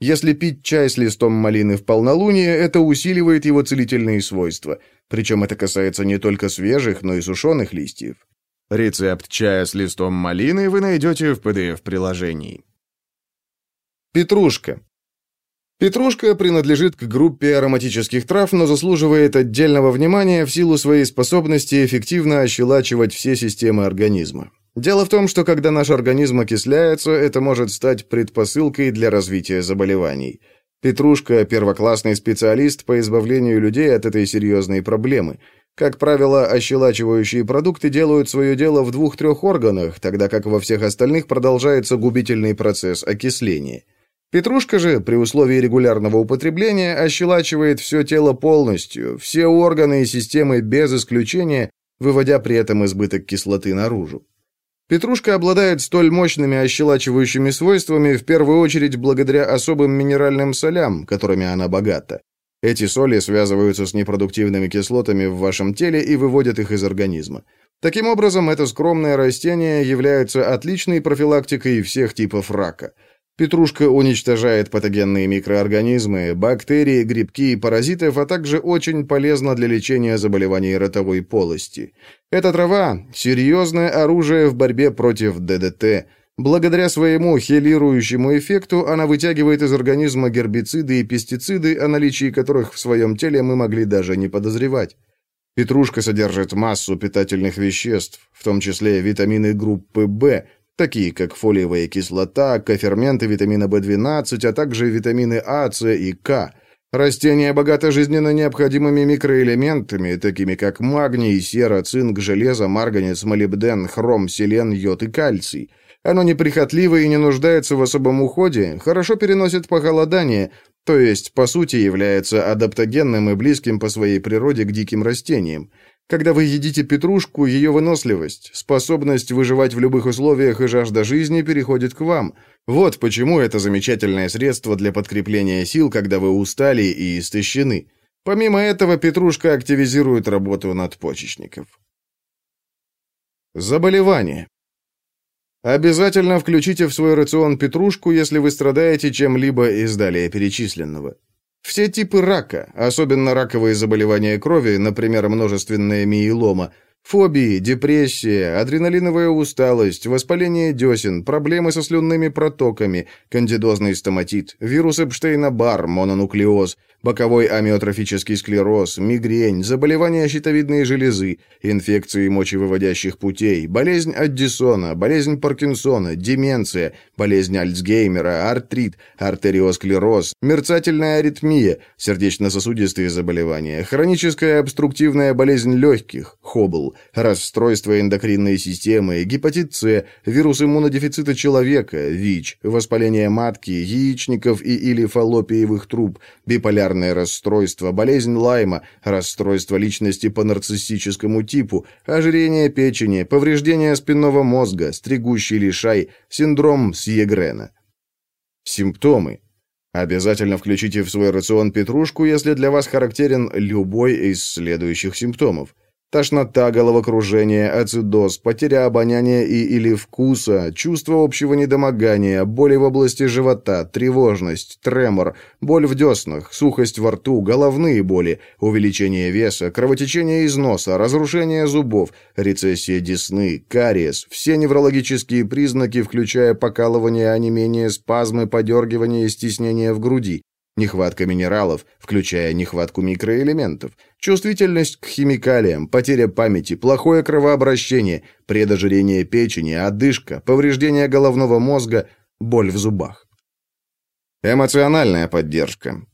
Speaker 2: Если пить чай с листом малины в полнолуние, это усиливает его целительные свойства. Причем это касается не только свежих, но и сушеных листьев. Рецепт чая с листом малины вы найдете в PDF-приложении. Петрушка. Петрушка принадлежит к группе ароматических трав, но заслуживает отдельного внимания в силу своей способности эффективно ощелачивать все системы организма. Дело в том, что когда наш организм окисляется, это может стать предпосылкой для развития заболеваний. Петрушка – первоклассный специалист по избавлению людей от этой серьезной проблемы. Как правило, ощелачивающие продукты делают свое дело в двух-трех органах, тогда как во всех остальных продолжается губительный процесс окисления. Петрушка же, при условии регулярного употребления, ощелачивает все тело полностью, все органы и системы без исключения, выводя при этом избыток кислоты наружу. Петрушка обладает столь мощными ощелачивающими свойствами в первую очередь благодаря особым минеральным солям, которыми она богата. Эти соли связываются с непродуктивными кислотами в вашем теле и выводят их из организма. Таким образом, это скромное растение является отличной профилактикой всех типов рака – Петрушка уничтожает патогенные микроорганизмы, бактерии, грибки и паразитов, а также очень полезна для лечения заболеваний ротовой полости. Эта трава – серьезное оружие в борьбе против ДДТ. Благодаря своему хелирующему эффекту она вытягивает из организма гербициды и пестициды, о наличии которых в своем теле мы могли даже не подозревать. Петрушка содержит массу питательных веществ, в том числе витамины группы В, такие как фолиевая кислота, коферменты витамина В12, а также витамины А, С и К. Растение богато жизненно необходимыми микроэлементами, такими как магний, сера, цинк, железо, марганец, молибден, хром, селен, йод и кальций. Оно неприхотливо и не нуждается в особом уходе, хорошо переносит похолодание, то есть, по сути, является адаптогенным и близким по своей природе к диким растениям. Когда вы едите петрушку, ее выносливость, способность выживать в любых условиях и жажда жизни переходит к вам. Вот почему это замечательное средство для подкрепления сил, когда вы устали и истощены. Помимо этого, петрушка активизирует работу надпочечников. Заболевание. Обязательно включите в свой рацион петрушку, если вы страдаете чем-либо из далее перечисленного. Все типы рака, особенно раковые заболевания крови, например, множественная миелома, Фобии, депрессия, адреналиновая усталость, воспаление десен, проблемы со слюнными протоками, кандидозный стоматит, вирус Эпштейна-Барр, мононуклеоз, боковой амиотрофический склероз, мигрень, заболевания щитовидной железы, инфекции мочевыводящих путей, болезнь Аддисона, болезнь Паркинсона, деменция, болезнь Альцгеймера, артрит, артериосклероз, мерцательная аритмия, сердечно-сосудистые заболевания, хроническая обструктивная болезнь легких, хобл, расстройство эндокринной системы, гепатит С, вирус иммунодефицита человека, ВИЧ, воспаление матки, яичников и или фаллопиевых труб, биполярное расстройство, болезнь Лайма, расстройство личности по нарциссическому типу, ожирение печени, повреждение спинного мозга, стригущий лишай, синдром Сьегрена. Симптомы. Обязательно включите в свой рацион петрушку, если для вас характерен любой из следующих симптомов. Тошнота, головокружение, ацидоз, потеря обоняния и или вкуса, чувство общего недомогания, боли в области живота, тревожность, тремор, боль в деснах, сухость во рту, головные боли, увеличение веса, кровотечение из носа, разрушение зубов, рецессия десны, кариес, все неврологические признаки, включая покалывание, онемение, спазмы, подергивание и стеснение в груди, Нехватка минералов, включая нехватку микроэлементов, чувствительность к химикалиям, потеря памяти, плохое кровообращение, предожирение печени, одышка, повреждение головного мозга, боль в зубах. Эмоциональная поддержка.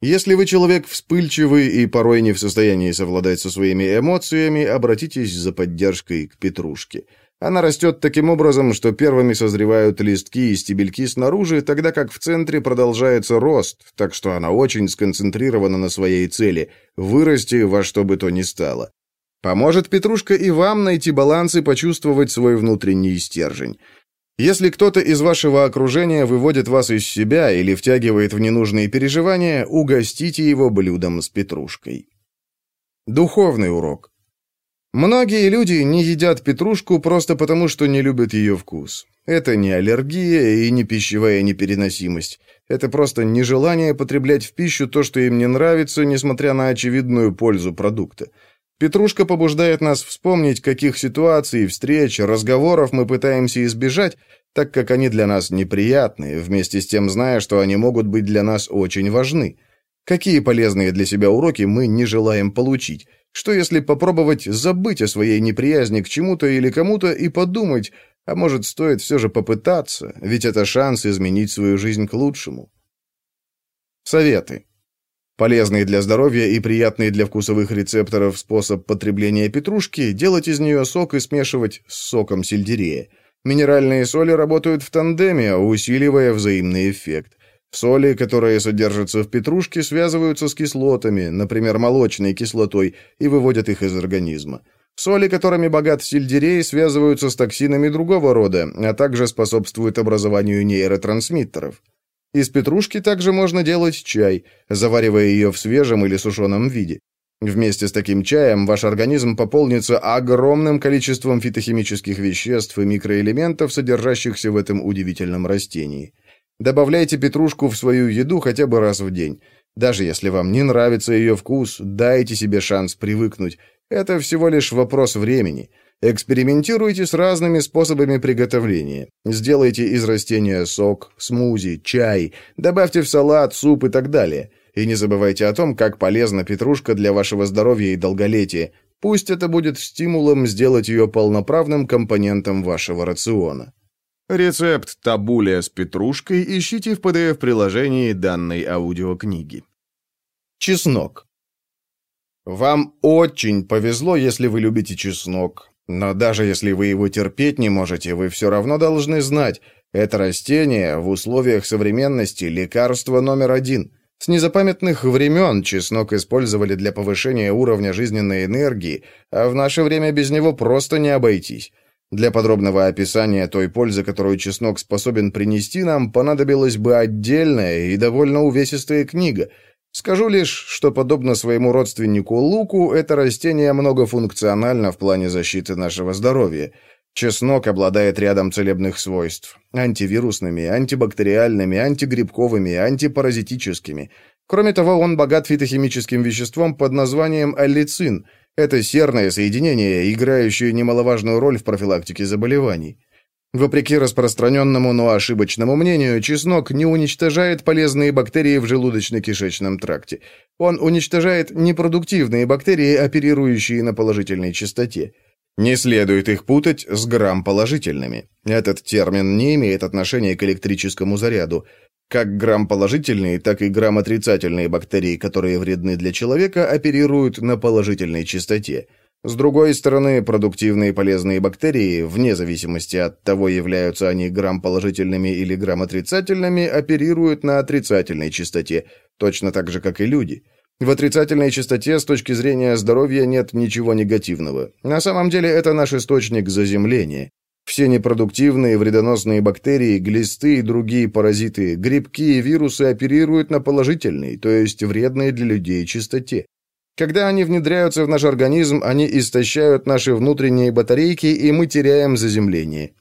Speaker 2: Если вы человек вспыльчивый и порой не в состоянии совладать со своими эмоциями, обратитесь за поддержкой к петрушке – она растет таким образом, что первыми созревают листки и стебельки снаружи, тогда как в центре продолжается рост, так что она очень сконцентрирована на своей цели – вырасти во что бы то ни стало. Поможет Петрушка и вам найти баланс и почувствовать свой внутренний стержень. Если кто-то из вашего окружения выводит вас из себя или втягивает в ненужные переживания, угостите его блюдом с петрушкой. Духовный урок. Многие люди не едят петрушку просто потому, что не любят ее вкус. Это не аллергия и не пищевая непереносимость. Это просто нежелание потреблять в пищу то, что им не нравится, несмотря на очевидную пользу продукта. Петрушка побуждает нас вспомнить, каких ситуаций, встреч, разговоров мы пытаемся избежать, так как они для нас неприятны, вместе с тем зная, что они могут быть для нас очень важны. Какие полезные для себя уроки мы не желаем получить? Что если попробовать забыть о своей неприязни к чему-то или кому-то и подумать, а может, стоит все же попытаться, ведь это шанс изменить свою жизнь к лучшему. Советы. Полезный для здоровья и приятный для вкусовых рецепторов способ потребления петрушки – делать из нее сок и смешивать с соком сельдерея. Минеральные соли работают в тандеме, усиливая взаимный эффект. Соли, которые содержатся в петрушке, связываются с кислотами, например, молочной кислотой, и выводят их из организма. Соли, которыми богат сельдерей, связываются с токсинами другого рода, а также способствуют образованию нейротрансмиттеров. Из петрушки также можно делать чай, заваривая ее в свежем или сушеном виде. Вместе с таким чаем ваш организм пополнится огромным количеством фитохимических веществ и микроэлементов, содержащихся в этом удивительном растении. Добавляйте петрушку в свою еду хотя бы раз в день. Даже если вам не нравится ее вкус, дайте себе шанс привыкнуть. Это всего лишь вопрос времени. Экспериментируйте с разными способами приготовления. Сделайте из растения сок, смузи, чай, добавьте в салат, суп и так далее. И не забывайте о том, как полезна петрушка для вашего здоровья и долголетия. Пусть это будет стимулом сделать ее полноправным компонентом вашего рациона. Рецепт табуля с петрушкой ищите в PDF-приложении данной аудиокниги. Чеснок. Вам очень повезло, если вы любите чеснок. Но даже если вы его терпеть не можете, вы все равно должны знать, это растение в условиях современности лекарство номер один. С незапамятных времен чеснок использовали для повышения уровня жизненной энергии, а в наше время без него просто не обойтись. Для подробного описания той пользы, которую чеснок способен принести нам, понадобилась бы отдельная и довольно увесистая книга. Скажу лишь, что, подобно своему родственнику луку, это растение многофункционально в плане защиты нашего здоровья. Чеснок обладает рядом целебных свойств – антивирусными, антибактериальными, антигрибковыми, антипаразитическими. Кроме того, он богат фитохимическим веществом под названием аллицин – это серное соединение, играющее немаловажную роль в профилактике заболеваний. Вопреки распространенному, но ошибочному мнению, чеснок не уничтожает полезные бактерии в желудочно-кишечном тракте. Он уничтожает непродуктивные бактерии, оперирующие на положительной частоте. Не следует их путать с грамм-положительными. Этот термин не имеет отношения к электрическому заряду. Как грамм-положительные, так и грамм-отрицательные бактерии, которые вредны для человека, оперируют на положительной частоте. С другой стороны, продуктивные полезные бактерии, вне зависимости от того, являются они грамм-положительными или грамм-отрицательными, оперируют на отрицательной частоте, точно так же, как и люди. В отрицательной частоте с точки зрения здоровья нет ничего негативного. На самом деле это наш источник заземления. Все непродуктивные вредоносные бактерии, глисты и другие паразиты, грибки и вирусы оперируют на положительной, то есть вредной для людей частоте. Когда они внедряются в наш организм, они истощают наши внутренние батарейки, и мы теряем заземление.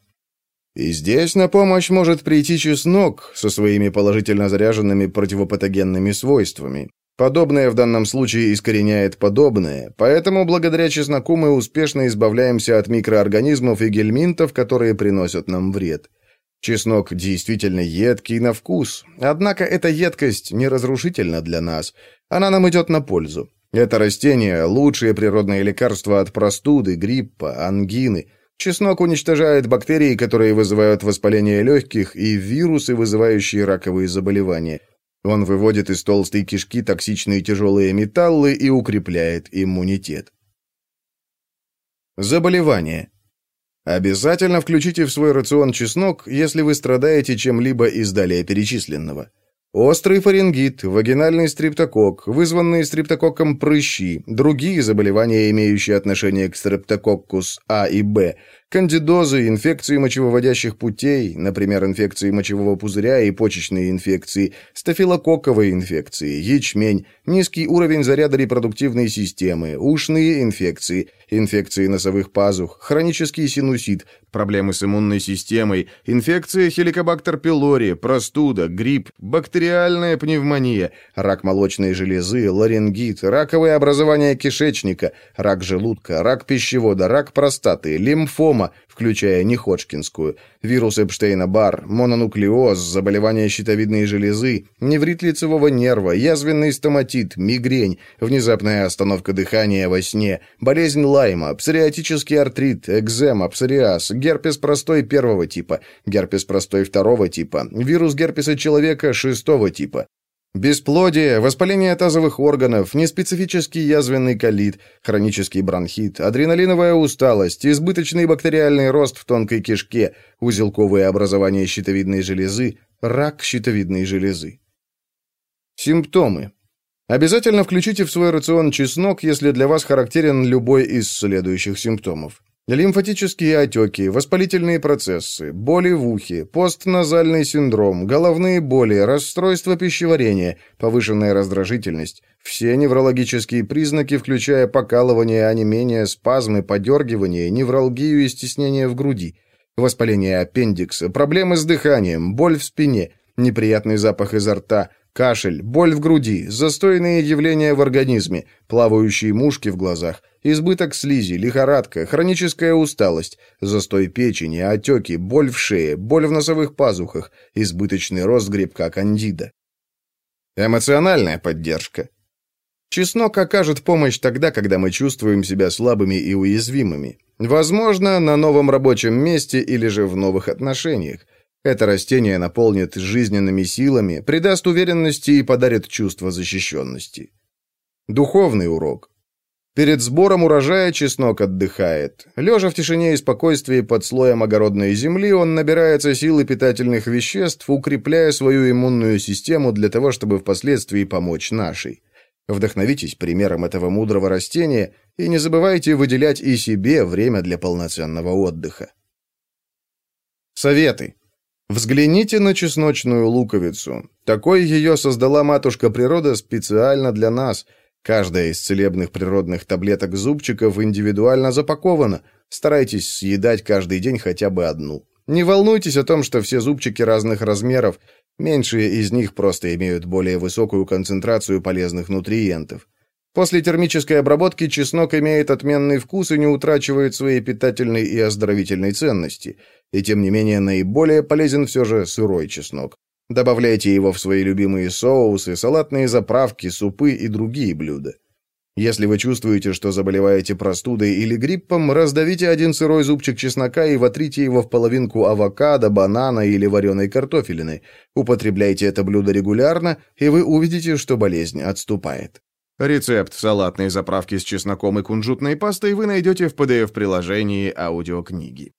Speaker 2: И здесь на помощь может прийти чеснок со своими положительно заряженными противопатогенными свойствами. Подобное в данном случае искореняет подобное, поэтому благодаря чесноку мы успешно избавляемся от микроорганизмов и гельминтов, которые приносят нам вред. Чеснок действительно едкий на вкус, однако эта едкость не разрушительна для нас, она нам идет на пользу. Это растение – лучшее природное лекарство от простуды, гриппа, ангины. Чеснок уничтожает бактерии, которые вызывают воспаление легких, и вирусы, вызывающие раковые заболевания – он выводит из толстой кишки токсичные тяжелые металлы и укрепляет иммунитет. Заболевания. Обязательно включите в свой рацион чеснок, если вы страдаете чем-либо из далее перечисленного. Острый фарингит, вагинальный стрептокок, вызванные стрептококком прыщи, другие заболевания, имеющие отношение к стрептококкус А и Б, Кандидозы, инфекции мочевыводящих путей, например, инфекции мочевого пузыря и почечные инфекции, стафилококковые инфекции, ячмень, низкий уровень заряда репродуктивной системы, ушные инфекции, инфекции носовых пазух, хронический синусит, проблемы с иммунной системой, инфекция хеликобактер пилори, простуда, грипп, бактериальная пневмония, рак молочной железы, ларингит, раковые образования кишечника, рак желудка, рак пищевода, рак простаты, лимфома, включая неходжкинскую, вирус Эпштейна-Барр, мононуклеоз, заболевания щитовидной железы, неврит лицевого нерва, язвенный стоматит, мигрень, внезапная остановка дыхания во сне, болезнь Лайма, псориатический артрит, экзема, псориаз, герпес простой первого типа, герпес простой второго типа, вирус герпеса человека шестого типа, Бесплодие, воспаление тазовых органов, неспецифический язвенный колит, хронический бронхит, адреналиновая усталость, избыточный бактериальный рост в тонкой кишке, узелковое образование щитовидной железы, рак щитовидной железы. Симптомы. Обязательно включите в свой рацион чеснок, если для вас характерен любой из следующих симптомов. Лимфатические отеки, воспалительные процессы, боли в ухе, постназальный синдром, головные боли, расстройство пищеварения, повышенная раздражительность, все неврологические признаки, включая покалывание, онемение, спазмы, подергивание, невралгию и стеснение в груди, воспаление аппендикса, проблемы с дыханием, боль в спине, неприятный запах изо рта, кашель, боль в груди, застойные явления в организме, плавающие мушки в глазах – Избыток слизи, лихорадка, хроническая усталость, застой печени, отеки, боль в шее, боль в носовых пазухах, избыточный рост грибка кандида. Эмоциональная поддержка. Чеснок окажет помощь тогда, когда мы чувствуем себя слабыми и уязвимыми. Возможно, на новом рабочем месте или же в новых отношениях. Это растение наполнит жизненными силами, придаст уверенности и подарит чувство защищенности. Духовный урок. Перед сбором урожая чеснок отдыхает. Лежа в тишине и спокойствии под слоем огородной земли, он набирается силы питательных веществ, укрепляя свою иммунную систему для того, чтобы впоследствии помочь нашей. Вдохновитесь примером этого мудрого растения и не забывайте выделять и себе время для полноценного отдыха. Советы. Взгляните на чесночную луковицу. Такой ее создала матушка природа специально для нас – Каждая из целебных природных таблеток-зубчиков индивидуально запакована. Старайтесь съедать каждый день хотя бы одну. Не волнуйтесь о том, что все зубчики разных размеров. Меньшие из них просто имеют более высокую концентрацию полезных нутриентов. После термической обработки чеснок имеет отменный вкус и не утрачивает своей питательной и оздоровительной ценности. И тем не менее наиболее полезен все же сырой чеснок. Добавляйте его в свои любимые соусы, салатные заправки, супы и другие блюда. Если вы чувствуете, что заболеваете простудой или гриппом, раздавите один сырой зубчик чеснока и вотрите его в половинку авокадо, банана или вареной картофелины. Употребляйте это блюдо регулярно, и вы увидите, что болезнь отступает.
Speaker 1: Рецепт салатной заправки с чесноком и кунжутной пастой вы найдете в PDF-приложении аудиокниги.